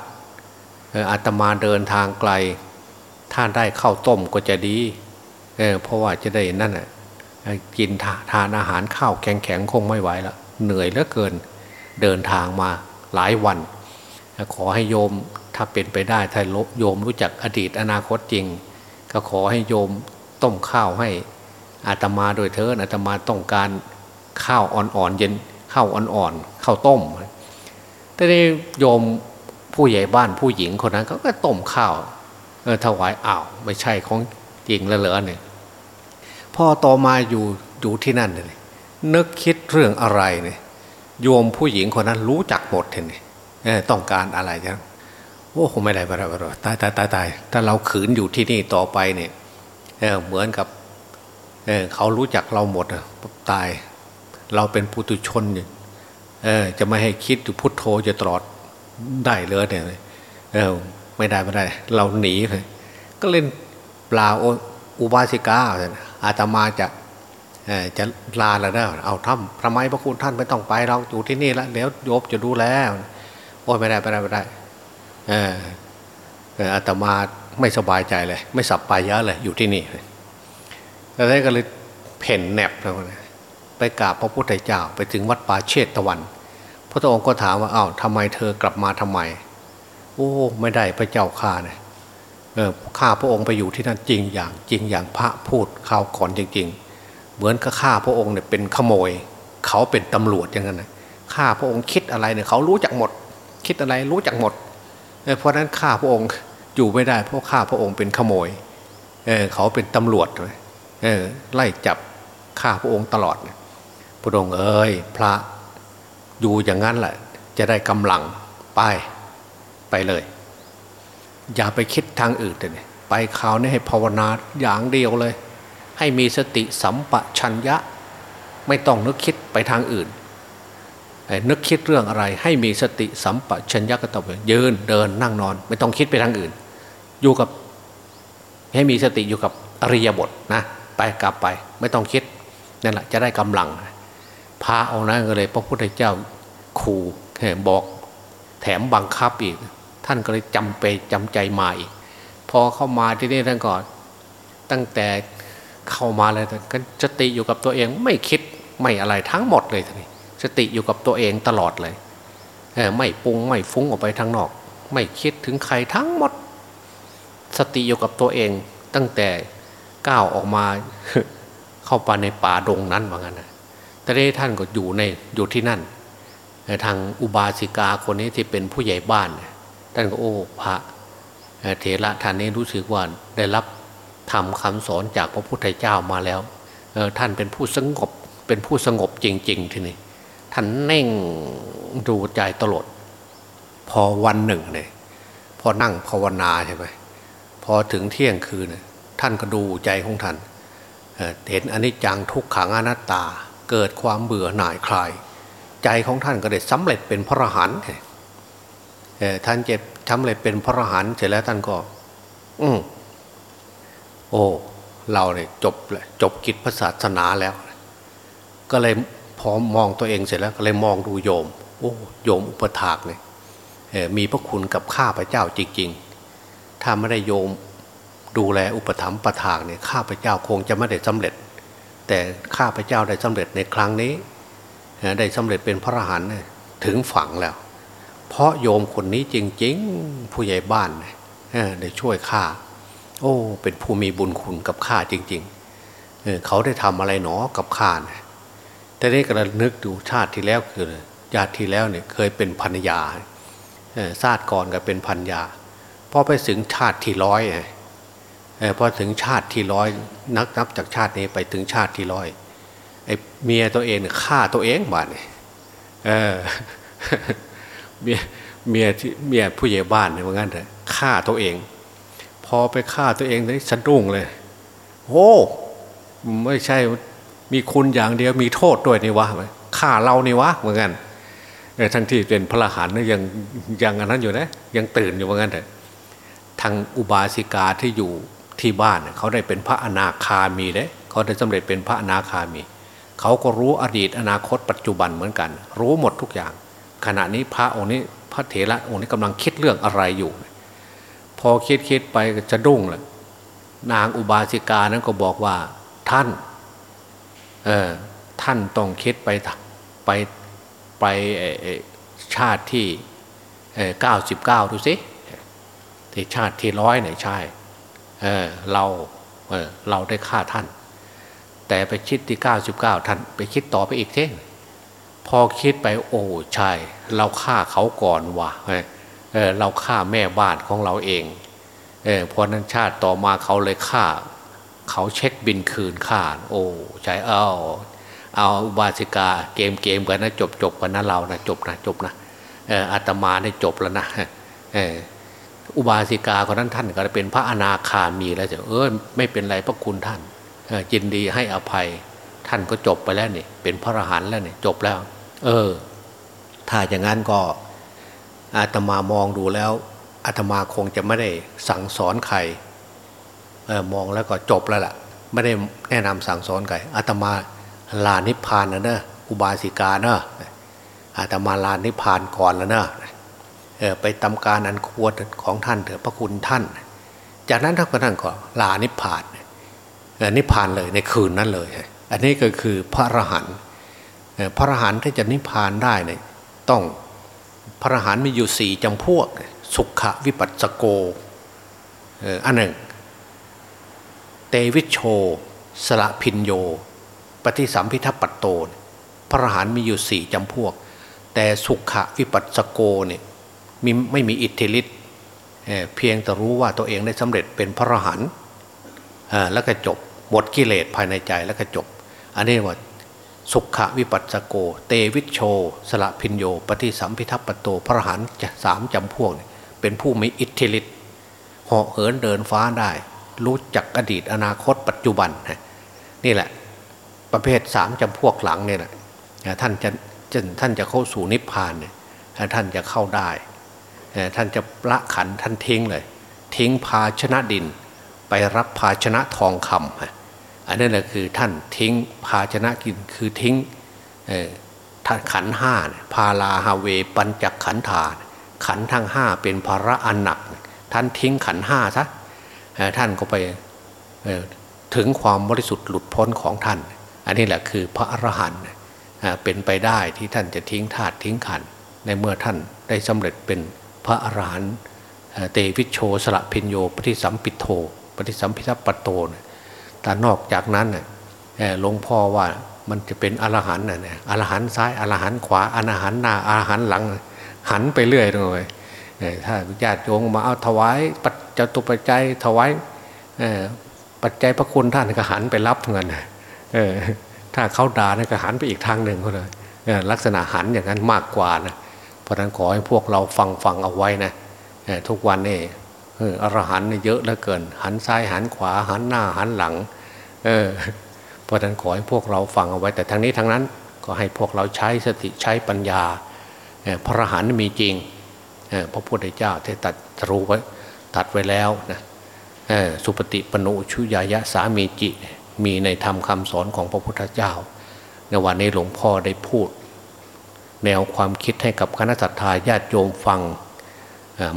อาตมาเดินทางไกล ถ้าได้ข้าวต้มก็จะดีเเพราะว่าจะได้นั่นน่ะกินทานอาหารข้าวแข็งๆคงไม่ไหวแล้วเหนื่อยเหลือเกินเดินทางมาหลายวัน ขอให้โยมถ้าเป็นไปได้ถ้าโยมรู้จักอดีตอนาคตจริง ก็ขอให้โยมต้มข้าวให้อาตมาโดยเถิดอาตมาต้องการข้าวอ่อนๆเย็นข้าวอ่อนๆข้าวต้มแต่นี้โยมผู้ใหญ่บ้านผู้หญิงคนนั้นเขาก็ต้มข้าว เออถวายอ้าวไม่ใช่ของจริงแล้วเหรอเนี่ยพ่อต่อมาอยู่อยู่ที่นั่นเลยนึกคิดเรื่องอะไรเนี่ยโยมผู้หญิงคนนั้นรู้จักหมดเลยต้องการอะไรจังโอ้คงไม่ได้ไปแล้วตายตายตายตายถ้าเราขืนอยู่ที่นี่ต่อไปเนี่ยเเหมือนกับเเขารู้จักเราหมดอะตาย เราเป็นปุตุชนเนี่ยจะไม่ให้คิดอยู่พุทโธจะตลอดได้เลยเนี่ยเออ ไม่ได้ไม่ได้ เราหนีเลยก็เล่นปลาอุบาสิกาอาตมาจะจะลาแล้วนะเอาทำทำไมพระคุณท่านไม่ต้องไปเราอยู่ที่นี่แล้วเดี๋ยวโยบจะดูแลโอ้ยไม่ได้ไม่ได้ไม่ได้เอออาตมาไม่สบายใจเลย ไม่สับไปเยอะเลยอยู่ที่นี่แล้วก็เลยเพ่นแนบเลยไปกราบพระพุทธเจ้าไปถึงวัดป่าเชตตะวัน พระองค์ก็ถามว่าอ้าวทำไมเธอกลับมาทำไม โอ้ไม่ได้พระเจ้าข้าเนี่ยเออข้าพระองค์ไปอยู่ที่นั่นจริงอย่างจริงอย่างพระพูดข่าวก่อนจริง ๆ เหมือนกับข้าพระองค์เนี่ยเป็นขโมย เขาเป็นตำรวจอย่างนั้นนะข้าพระองค์คิดอะไรเนี่ยเขารู้จักหมด คิดอะไรรู้จักหมดเพราะนั้นข้าพระองค์อยู่ไม่ได้เพราะข้าพระองค์เป็นขโมยเออเขาเป็นตำรวจเลยเออไล่จับข้าพระองค์ตลอดพระองค์เอ้ยพระอยู่อย่างนั้นแหละจะได้กำลังไป ไปเลย อย่าไปคิดทางอื่นเลยไปคราวนี้ให้ภาวนาอย่างเดียวเลย ให้มีสติสัมปชัญญะ ไม่ต้องนึกคิดไปทางอื่นนึกคิดเรื่องอะไร ให้มีสติสัมปชัญญะก็ต้องยืนเดินนั่งนอน ไม่ต้องคิดไปทางอื่น อยู่กับให้มีสติอยู่กับอริยบทนะไปกลับไปไม่ต้องคิดนั่นแหละจะได้กำลังพระองค์นั้นก็เลย พระพุทธเจ้าขู่บอกแถมบังคับอีก ท่านก็เลยจำไปจำใจมาอีกพอเข้ามาที่นี่ท่านก็ตั้งแต่เข้ามาเลยก็สติอยู่กับตัวเองไม่คิดไม่อะไรทั้งหมดเลยทีนี้สติอยู่กับตัวเองตลอดเลยไม่ปรุงไม่ฟุ้งออกไปทางนอก ไม่คิดถึงใครทั้งหมด สติอยู่กับตัวเองตั้งแต่ก้าวออกมาเข้าไปในป่าดงนั้นว่างั้นนะแต่ได้ท่านก็อยู่ในอยู่ที่นั่นทางอุบาสิกาคนนี้ที่เป็นผู้ใหญ่บ้าน ท่านก็โอ้พระเถระท่านนี้รู้สึกว่าได้รับทำคำสอนจากพระพุทธเจ้ามาแล้วท่านเป็นผู้สงบเป็นผู้สงบจริง ๆ ทีนี้ท่านเน่งดูใจตลอดพอวันหนึ่งเนี่ยพอนั่งภาวนาใช่ไหมพอถึงเที่ยงคืนท่านก็ดูใจของท่านเห็นอนิจจังทุกขังอนัตตา เกิดความเบื่อหน่ายคลาย ใจของท่านก็ได้สำเร็จเป็นพระอรหันต์ ท่านเจ็บสำเร็จเป็นพระอรหันต์เสร็จแล้วท่านก็ อืมโอ้ เราเนี่ยจบจบกิจพระศาสนาแล้ว ก็เลยพอมองตัวเองเสร็จแล้วก็เลยมองดูโยม โอ้โยมอุปถากเนี่ยมีพระคุณกับข้าพระเจ้าจริง ๆ ถ้าไม่ได้โยมดูแลอุปถัมภ์ประทางเนี่ยข้าพเจ้าคงจะไม่ได้สำเร็จ แต่ข้าพเจ้าได้สำเร็จในครั้งนี้ ได้สำเร็จเป็นพระอรหันต์ถึงฝังแล้ว เพราะโยมคนนี้จริง ๆ ผู้ใหญ่บ้านได้ช่วยข้าโอ้ เป็นผู้มีบุญคุณกับข้าจริงๆเเขาได้ทำอะไรหนอกับข้าเนี่ยแต่นี้กระนึกดูชาติที่แล้วคือญาติที่แล้วเนี่ยเคยเป็นพันยาชาติก่อนก็เป็นพันยาพอไปถึงชาติที่ร้อยพอถึงชาติที่ร้อยนักนับจากชาตินี้ไปถึงชาติที่ร้อยไอ้เมียตัวเองฆ่าตัวเองบ้านเนี่ยเออ เมียเมียที่เมียผู้ใหญ่บ้านเนี่ยว่างั้นเถอะฆ่าตัวเอง พอไปฆ่าตัวเองนี่สะดุ้งเลยโอ้ไม่ใช่มีคุณอย่างเดียวมีโทษด้วยนี่วะฆ่าเรานี่วะเหมือนกันทั้งที่เป็นพระหันยังยังอันนั้นอยู่นะ ยังตื่นอยู่เหมือนกันเถอะทางอุบาสิกาที่อยู่ที่บ้านเขาได้เป็นพระอนาคามีเลยเขาได้สำเร็จเป็นพระอนาคามี เขาก็รู้อดีตอนาคตปัจจุบันเหมือนกัน รู้หมดทุกอย่าง ขณะนี้พระองค์นี้พระเถระองค์นี้กำลังคิดเรื่องอะไรอยู่ พอคิดคิดไปจะดุ้งเลยนางอุบาสิกานั้นก็บอกว่าท่านเออท่านต้องคิดไปไปไปชาติที่เก้าสิบเก้าดูสิที่ชาติที่ร้อยเนี่ยใช่เออเราเออเราได้ฆ่าท่าน แต่ไปคิดที่เก้าสิบเก้าท่านไปคิดต่อไปอีกเท่ พอคิดไปโอ้ใช่ เราฆ่าเขาก่อนวะเเราฆ่าแม่บ้านของเราเองเออพอนั้นชาติต่อมาเขาเลยฆ่า เขาเช็คบินคืนฆ่า โอ้ใช่เอาเอาบาสิกาเกมเกมกันนะจบจบกันนะเรานะจบนะจบนะเอออาตมาได้จบแล้วนะเอออุบาสิกาคนนั้นท่านก็เป็นพระอนาคามีแล้วจะเออไม่เป็นไรพระคุณท่านยินดีให้อภัยท่านก็จบไปแล้วนี่เป็นพระอรหันต์แล้วนี่จบแล้ว เออ ถ้าอย่างนั้นก็อาตมามองดูแล้วอาตมาคงจะไม่ได้สั่งสอนใครเออมองแล้วก็จบแล้วล่ะ ไม่ได้แนะนำสั่งสอนใครอาตมาลานิพพานนะเนอะอุบาสิกาเนอะอาตมาลานิพพานก่อนแล้วเนอะไปทำการอันควรของท่านเถอะพระคุณท่าน จากนั้นท่านก็นั่งก็ลานิพพานนิพพานเลยในคืนนั้นเลย อันนี้ก็คือพระอรหันต์ พระอรหันต์ที่จะนิพพานได้เนี่ยต้องพระอรหันต์มีอยู่สี่จำพวก สุขวิปัสสโกอันหนึ่ง เตวิชโช สละพินโย ปฏิสัมพิทัปปัตโต พระอรหันต์มีอยู่สี่จำพวก แต่สุขวิปัสสโกเนี่ยมีไม่มีอิทธิฤทธิ์เพียงแต่รู้ว่าตัวเองได้สำเร็จเป็นพระอรหันต์แล้วก็จบหมดกิเลสภายในใจแล้วก็จบ อันนี้ว่า สุขวิปัสสโก เตวิชโช สละพินโย ปฏิสัมพิทัปโตพระหันจะสามจำพวก เป็นผู้มีอิทธิฤทธิ์เหาะเหินเดินฟ้าได้ รู้จักอดีตอนาคตปัจจุบัน นี่แหละ ประเภทสามจำพวกหลังเนี่ยแหละท่านจะท่านจะเข้าสู่นิพพานเนี่ยท่านจะเข้าได้ ท่านจะละขันท่านทิ้งเลย ทิ้งภาชนะดิน ไปรับภาชนะทองคำ อันนั้นแหละคือท่านทิ้งภาชนะกินคือทิ้งท่านขันห้าพาลาฮาเว ปัญจักขันธาขันทั้งห้าเป็นภาระอันหนัก ท่านทิ้งขันห้าซะท่านก็ไปถึงความบริสุทธิ์หลุดพ้นของท่าน อันนี้แหละคือพระอรหันต์เป็นไปได้ที่ท่านจะทิ้งธาตุทิ้งขัน ในเมื่อท่านได้สำเร็จเป็นพระอรหันต์เตวิชโชสละพิญโยปฏิสัมปิโทปฏิสัมพิทัปโตน แต่นอกจากนั้นหลวงพ่อว่ามันจะเป็นอรหันต์น่ะอรหันต์ซ้ายอรหันต์ขวาอรหันต์หน้าอรหันต์หลัง หันไปเรื่อยเลยถ้าญาติโยมมาเอาถวายปัจจตุปัจจัยถวายปัจจัยพระคุณท่านก็หันไปรับเงินถ้าเขาด่านก็หันไปอีกทางหนึ่งเลยลักษณะหันอย่างนั้นมากกว่านะเพราะนั้นขอให้พวกเราฟังฟังเอาไว้นะทุกวันนี่ เอออรหันต์เยอะเหลือเกิน หันซ้ายหันขวาหันหน้าหันหลัง เออเพราะนั้นขอให้พวกเราฟังเอาไว้ แต่ทั้งนี้ทั้งนั้นก็ให้พวกเราใช้สติใช้ปัญญาพระหันมีจริงพระพุทธเจ้าได้ตัดรู้ไว้ตัดไว้แล้วนะสุปฏิปนุชุยายะสามีจิ มีในธรรมคำสอนของพระพุทธเจ้าในวันนี้หลวงพ่อได้พูด แนวความคิดให้กับคณะสัตยาญาติโยมฟัง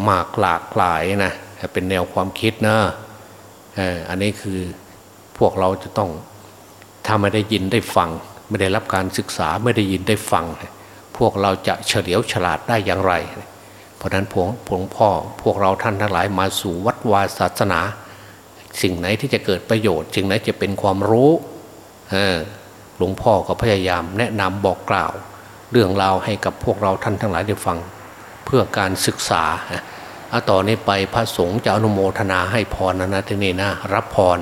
มากหลากหลายนะ เป็นแนวความคิดนะอันนี้คือพวกเราจะต้องถ้าไม่ได้ยินได้ฟัง ไม่ได้รับการศึกษาไม่ได้ยินได้ฟัง พวกเราจะเฉลียวฉลาดได้อย่างไร เพราะนั้นพวงพวงพ่อพวกเราท่านทั้งหลายมาสู่วัดวาศาสนา สิ่งไหนที่จะเกิดประโยชน์สิ่งไหนจะเป็นความรู้หลวงพ่อก็พยายามแนะนำบอกกล่าว เรื่องราวให้กับพวกเราท่านทั้งหลายได้ฟัง เพื่อการศึกษา เอาต่อนนี้ไปพระสงฆ์จะอนุโมทนาให้พรนะนะที่นี่นะ รับพร